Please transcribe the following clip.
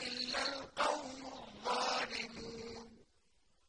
بالله